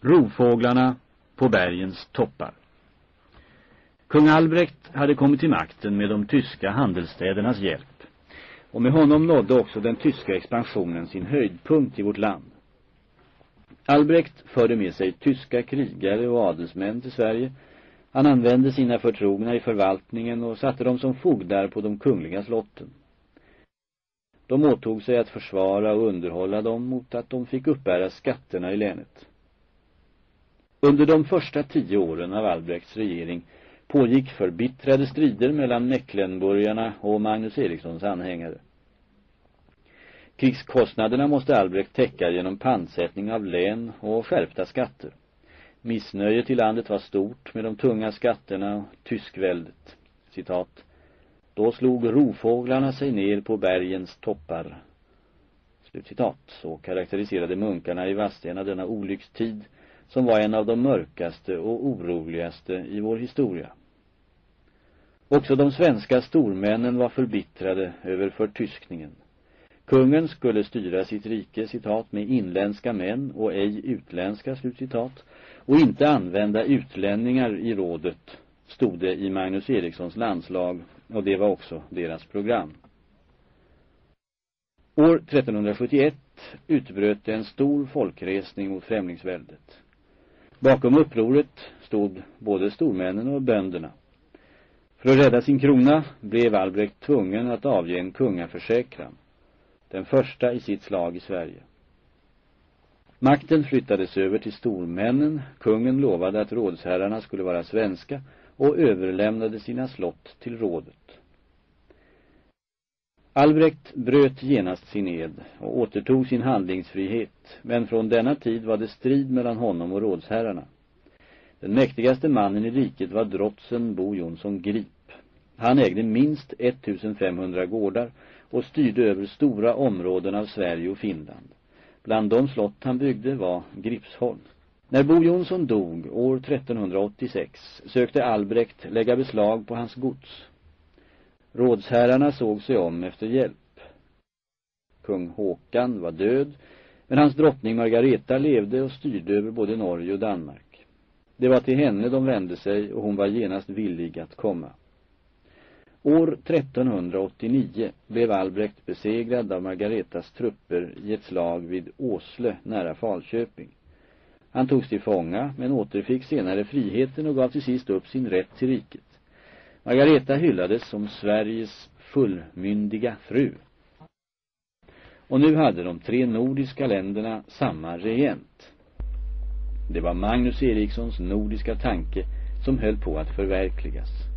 Rovfåglarna på bergens toppar. Kung Albrecht hade kommit till makten med de tyska handelsstädernas hjälp och med honom nådde också den tyska expansionen sin höjdpunkt i vårt land. Albrecht förde med sig tyska krigare och adelsmän till Sverige. Han använde sina förtrogna i förvaltningen och satte dem som fogdar på de kungliga slotten. De åtog sig att försvara och underhålla dem mot att de fick uppbära skatterna i länet. Under de första tio åren av Albrechts regering pågick förbittrade strider mellan Mecklenburgarna och Magnus Erikssons anhängare. Krigskostnaderna måste Albrecht täcka genom pantsättning av län och skärpta skatter. Missnöjet i landet var stort med de tunga skatterna och tyskväldet. Citat. Då slog rovfåglarna sig ner på bergens toppar. Slutcitat. Så karaktäriserade munkarna i Vadstena denna olyckstid som var en av de mörkaste och oroligaste i vår historia. Också de svenska stormännen var förbittrade över förtyskningen. Kungen skulle styra sitt rike, citat, med inländska män och ej utländska, slutcitat, och inte använda utlänningar i rådet, stod det i Magnus Erikssons landslag, och det var också deras program. År 1371 utbröt en stor folkresning mot främlingsväldet. Bakom upproret stod både stormännen och bönderna. För att rädda sin krona blev Albrecht tvungen att avge en kungaförsäkran, den första i sitt slag i Sverige. Makten flyttades över till stormännen, kungen lovade att rådsherrarna skulle vara svenska och överlämnade sina slott till rådet. Albrecht bröt genast sin ed och återtog sin handlingsfrihet, men från denna tid var det strid mellan honom och rådsherrarna. Den mäktigaste mannen i riket var drotsen Bo Jonsson Grip. Han ägde minst 1500 gårdar och styrde över stora områden av Sverige och Finland. Bland de slott han byggde var Gripsholm. När Bo Jonsson dog år 1386 sökte Albrecht lägga beslag på hans gods. Rådsherrarna såg sig om efter hjälp. Kung Håkan var död, men hans drottning Margareta levde och styrde över både Norge och Danmark. Det var till henne de vände sig och hon var genast villig att komma. År 1389 blev Albrecht besegrad av Margaretas trupper i ett slag vid Åsle nära Falköping. Han togs till fånga men återfick senare friheten och gav till sist upp sin rätt till riket. Margareta hyllades som Sveriges fullmyndiga fru. Och nu hade de tre nordiska länderna samma regent. Det var Magnus Erikssons nordiska tanke som höll på att förverkligas.